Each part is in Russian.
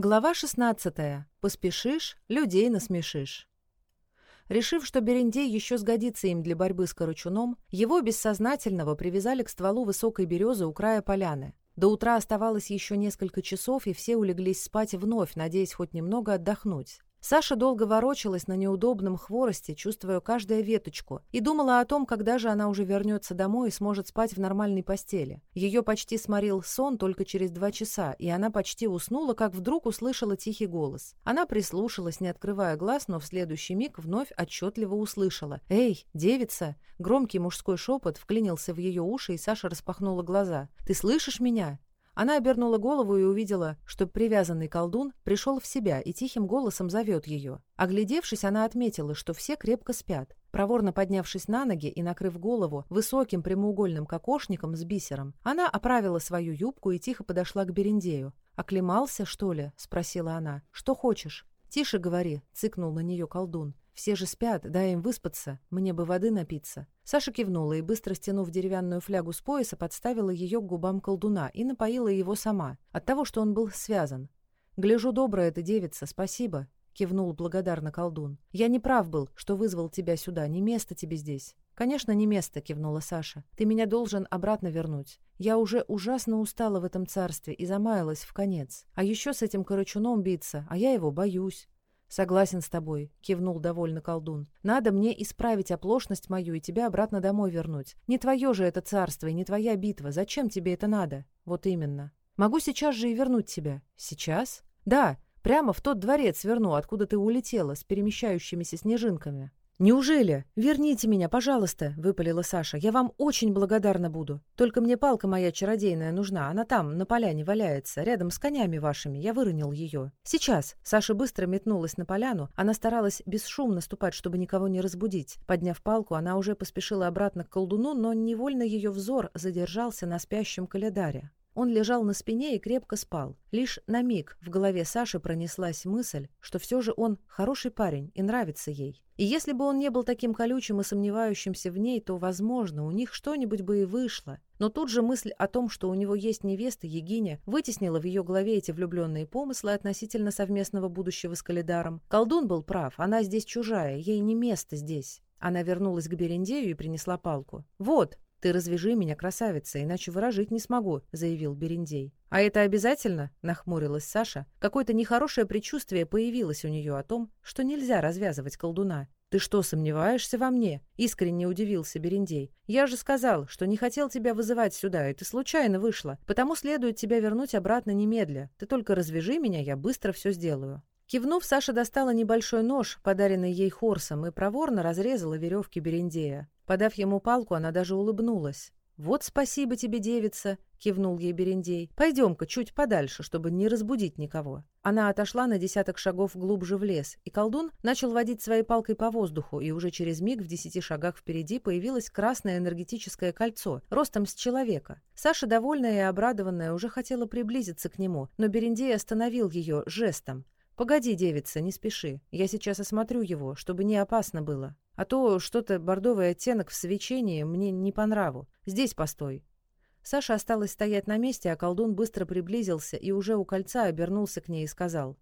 Глава 16. Поспешишь, людей насмешишь. Решив, что Берендей еще сгодится им для борьбы с Корочуном, его бессознательного привязали к стволу высокой березы у края поляны. До утра оставалось еще несколько часов, и все улеглись спать вновь, надеясь хоть немного отдохнуть. Саша долго ворочалась на неудобном хворосте, чувствуя каждую веточку, и думала о том, когда же она уже вернется домой и сможет спать в нормальной постели. Ее почти сморил сон только через два часа, и она почти уснула, как вдруг услышала тихий голос. Она прислушалась, не открывая глаз, но в следующий миг вновь отчетливо услышала «Эй, девица!» Громкий мужской шепот вклинился в ее уши, и Саша распахнула глаза. «Ты слышишь меня?» Она обернула голову и увидела, что привязанный колдун пришел в себя и тихим голосом зовет ее. Оглядевшись, она отметила, что все крепко спят. Проворно поднявшись на ноги и накрыв голову высоким прямоугольным кокошником с бисером, она оправила свою юбку и тихо подошла к Берендею. «Оклемался, что ли?» – спросила она. «Что хочешь?» «Тише говори», – цыкнул на нее колдун. Все же спят, дай им выспаться, мне бы воды напиться». Саша кивнула и, быстро стянув деревянную флягу с пояса, подставила ее к губам колдуна и напоила его сама, от того, что он был связан. «Гляжу, добрая эта девица, спасибо», — кивнул благодарно колдун. «Я не прав был, что вызвал тебя сюда, не место тебе здесь». «Конечно, не место», — кивнула Саша. «Ты меня должен обратно вернуть. Я уже ужасно устала в этом царстве и замаялась в конец. А еще с этим Корочуном биться, а я его боюсь согласен с тобой кивнул довольно колдун. Надо мне исправить оплошность мою и тебя обратно домой вернуть. Не твое же это царство и не твоя битва. Зачем тебе это надо? Вот именно. Могу сейчас же и вернуть тебя. Сейчас? Да прямо в тот дворец верну откуда ты улетела с перемещающимися снежинками. «Неужели? Верните меня, пожалуйста!» — выпалила Саша. «Я вам очень благодарна буду. Только мне палка моя чародейная нужна. Она там, на поляне, валяется, рядом с конями вашими. Я выронил ее. Сейчас!» Саша быстро метнулась на поляну. Она старалась бесшумно ступать, чтобы никого не разбудить. Подняв палку, она уже поспешила обратно к колдуну, но невольно ее взор задержался на спящем календаре. Он лежал на спине и крепко спал. Лишь на миг в голове Саши пронеслась мысль, что все же он хороший парень и нравится ей. И если бы он не был таким колючим и сомневающимся в ней, то, возможно, у них что-нибудь бы и вышло. Но тут же мысль о том, что у него есть невеста Егиня, вытеснила в ее голове эти влюбленные помыслы относительно совместного будущего с Калидаром. Колдун был прав, она здесь чужая, ей не место здесь. Она вернулась к Берендею и принесла палку. «Вот, «Ты развяжи меня, красавица, иначе выражить не смогу», — заявил Берендей. «А это обязательно?» — нахмурилась Саша. Какое-то нехорошее предчувствие появилось у нее о том, что нельзя развязывать колдуна. «Ты что, сомневаешься во мне?» — искренне удивился Берендей. «Я же сказал, что не хотел тебя вызывать сюда, и ты случайно вышла, потому следует тебя вернуть обратно немедля. Ты только развяжи меня, я быстро все сделаю». Кивнув, Саша достала небольшой нож, подаренный ей Хорсом, и проворно разрезала веревки Берендея. Подав ему палку, она даже улыбнулась. «Вот спасибо тебе, девица!» — кивнул ей Берендей. «Пойдем-ка чуть подальше, чтобы не разбудить никого». Она отошла на десяток шагов глубже в лес, и колдун начал водить своей палкой по воздуху, и уже через миг в десяти шагах впереди появилось красное энергетическое кольцо, ростом с человека. Саша, довольная и обрадованная, уже хотела приблизиться к нему, но Берендей остановил ее жестом. «Погоди, девица, не спеши. Я сейчас осмотрю его, чтобы не опасно было» а то что-то бордовый оттенок в свечении мне не по нраву. Здесь постой». Саша осталась стоять на месте, а колдун быстро приблизился и уже у кольца обернулся к ней и сказал.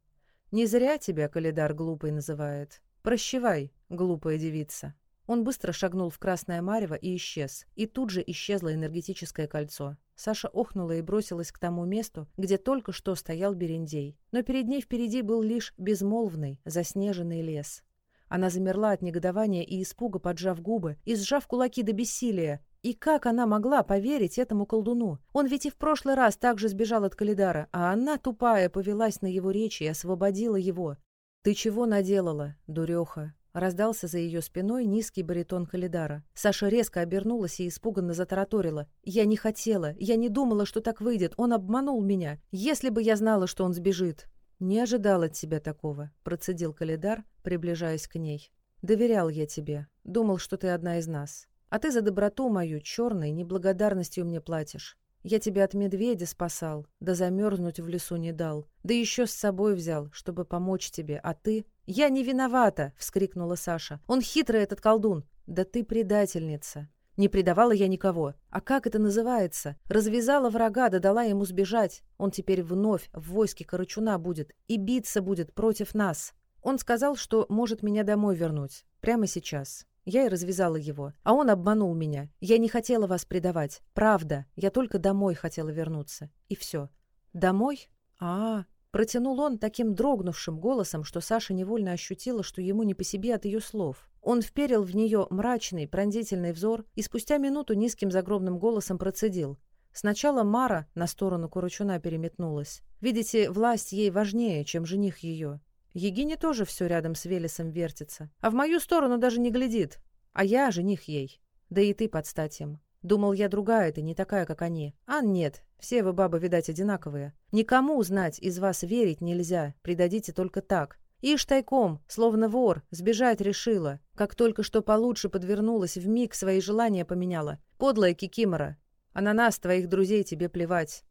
«Не зря тебя Калидар глупый называет. Прощевай, глупая девица». Он быстро шагнул в красное марево и исчез. И тут же исчезло энергетическое кольцо. Саша охнула и бросилась к тому месту, где только что стоял Берендей. Но перед ней впереди был лишь безмолвный, заснеженный лес. Она замерла от негодования и испуга, поджав губы и сжав кулаки до бессилия. И как она могла поверить этому колдуну? Он ведь и в прошлый раз также сбежал от Калидара, а она, тупая, повелась на его речи и освободила его. «Ты чего наделала, дуреха?» Раздался за ее спиной низкий баритон Калидара. Саша резко обернулась и испуганно затараторила. «Я не хотела. Я не думала, что так выйдет. Он обманул меня. Если бы я знала, что он сбежит. «Не ожидал от тебя такого», — процедил Калидар, приближаясь к ней. «Доверял я тебе. Думал, что ты одна из нас. А ты за доброту мою, черной, неблагодарностью мне платишь. Я тебя от медведя спасал, да замерзнуть в лесу не дал. Да еще с собой взял, чтобы помочь тебе, а ты...» «Я не виновата!» — вскрикнула Саша. «Он хитрый, этот колдун!» «Да ты предательница! Не предавала я никого. А как это называется? Развязала врага, да дала ему сбежать. Он теперь вновь в войске Карачуна будет и биться будет против нас. Он сказал, что может меня домой вернуть. Прямо сейчас. Я и развязала его. А он обманул меня. Я не хотела вас предавать. Правда. Я только домой хотела вернуться. И все. Домой? А, -а, -а. протянул он таким дрогнувшим голосом, что Саша невольно ощутила, что ему не по себе от ее слов. Он вперил в нее мрачный, пронзительный взор и спустя минуту низким загробным голосом процедил. Сначала Мара на сторону Куручуна переметнулась. Видите, власть ей важнее, чем жених ее. Егине тоже все рядом с Велесом вертится, а в мою сторону даже не глядит. А я жених ей. Да и ты под стать им. Думал, я другая ты, не такая, как они. А нет, все вы, бабы, видать, одинаковые. Никому узнать из вас верить нельзя, предадите только так. Ишь тайком, словно вор, сбежать решила. Как только что получше подвернулась, в миг свои желания поменяла. Подлая кикимора. А на нас, твоих друзей, тебе плевать.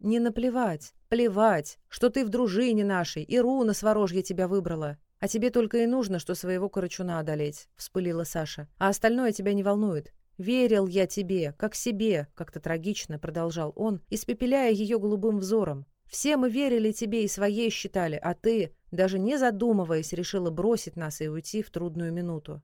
Не наплевать, плевать, что ты в дружине нашей, и руна сворожья тебя выбрала. А тебе только и нужно, что своего корочуна одолеть, вспылила Саша. А остальное тебя не волнует. «Верил я тебе, как себе», — как-то трагично продолжал он, испепеляя ее голубым взором. «Все мы верили тебе и своей считали, а ты даже не задумываясь, решила бросить нас и уйти в трудную минуту.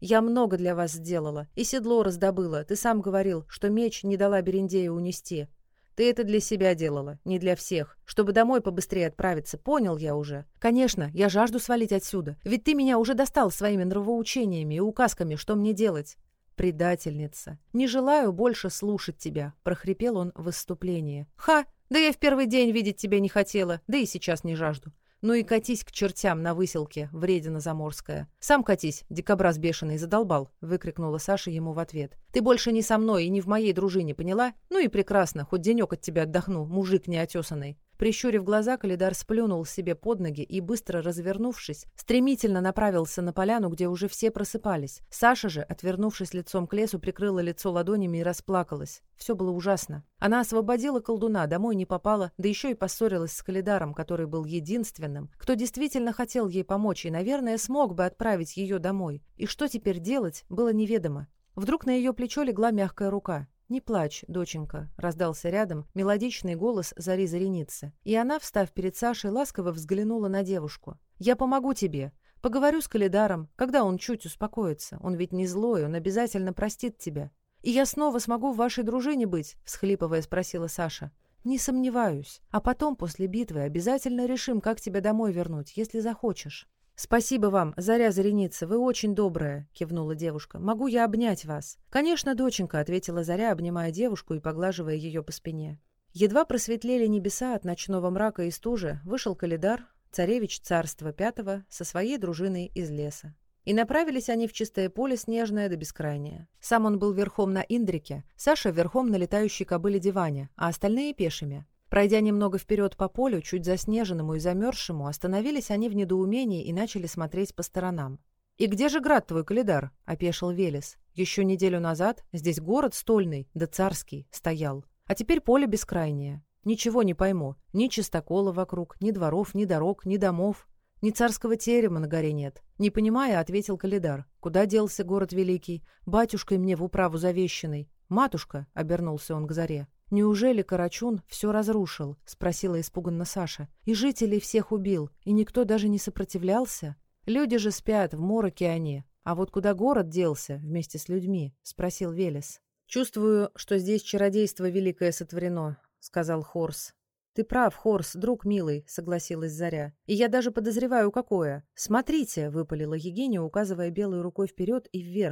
«Я много для вас сделала, и седло раздобыла. Ты сам говорил, что меч не дала Берендея унести. Ты это для себя делала, не для всех, чтобы домой побыстрее отправиться, понял я уже. Конечно, я жажду свалить отсюда, ведь ты меня уже достал своими нравоучениями и указками, что мне делать». «Предательница! Не желаю больше слушать тебя», — прохрипел он в выступлении. «Ха! Да я в первый день видеть тебя не хотела, да и сейчас не жажду. Ну и катись к чертям на выселке, вредина заморская. Сам катись, дикобраз бешеный, задолбал, выкрикнула Саша ему в ответ. Ты больше не со мной и не в моей дружине, поняла? Ну и прекрасно, хоть денек от тебя отдохну, мужик неотесанный. Прищурив глаза, Калидар сплюнул себе под ноги и, быстро развернувшись, стремительно направился на поляну, где уже все просыпались. Саша же, отвернувшись лицом к лесу, прикрыла лицо ладонями и расплакалась. Все было ужасно. Она освободила колдуна, домой не попала, да еще и поссорилась с Калидаром, который был единственным, кто действительно хотел ей помочь и, наверное, смог бы отправить ее домой. И что теперь делать, было неведомо. Вдруг на ее плечо легла мягкая рука. «Не плачь, доченька», — раздался рядом мелодичный голос Зари Зареницы. И она, встав перед Сашей, ласково взглянула на девушку. «Я помогу тебе. Поговорю с Калидаром, когда он чуть успокоится. Он ведь не злой, он обязательно простит тебя». «И я снова смогу в вашей дружине быть?» — всхлипывая спросила Саша. «Не сомневаюсь. А потом, после битвы, обязательно решим, как тебя домой вернуть, если захочешь». «Спасибо вам, Заря Зареница, вы очень добрая», — кивнула девушка. «Могу я обнять вас?» «Конечно, доченька», — ответила Заря, обнимая девушку и поглаживая ее по спине. Едва просветлели небеса от ночного мрака и стужи, вышел Калидар, царевич царства пятого, со своей дружиной из леса. И направились они в чистое поле, снежное до бескрайнее. Сам он был верхом на Индрике, Саша верхом на летающей кобыле Диване, а остальные пешими. Пройдя немного вперед по полю, чуть заснеженному и замерзшему, остановились они в недоумении и начали смотреть по сторонам. «И где же град твой, Калидар?» — опешил Велес. «Еще неделю назад здесь город стольный, да царский, стоял. А теперь поле бескрайнее. Ничего не пойму. Ни чистокола вокруг, ни дворов, ни дорог, ни домов. Ни царского терема на горе нет. Не понимая, ответил Калидар. Куда делся город великий? Батюшкой мне в управу завещанный. Матушка, — обернулся он к заре, «Неужели Карачун все разрушил?» — спросила испуганно Саша. «И жителей всех убил, и никто даже не сопротивлялся? Люди же спят, в мороке они. А вот куда город делся вместе с людьми?» — спросил Велес. «Чувствую, что здесь чародейство великое сотворено», — сказал Хорс. «Ты прав, Хорс, друг милый», — согласилась Заря. «И я даже подозреваю, какое. Смотрите», — выпалила Егиня, указывая белой рукой вперед и вверх,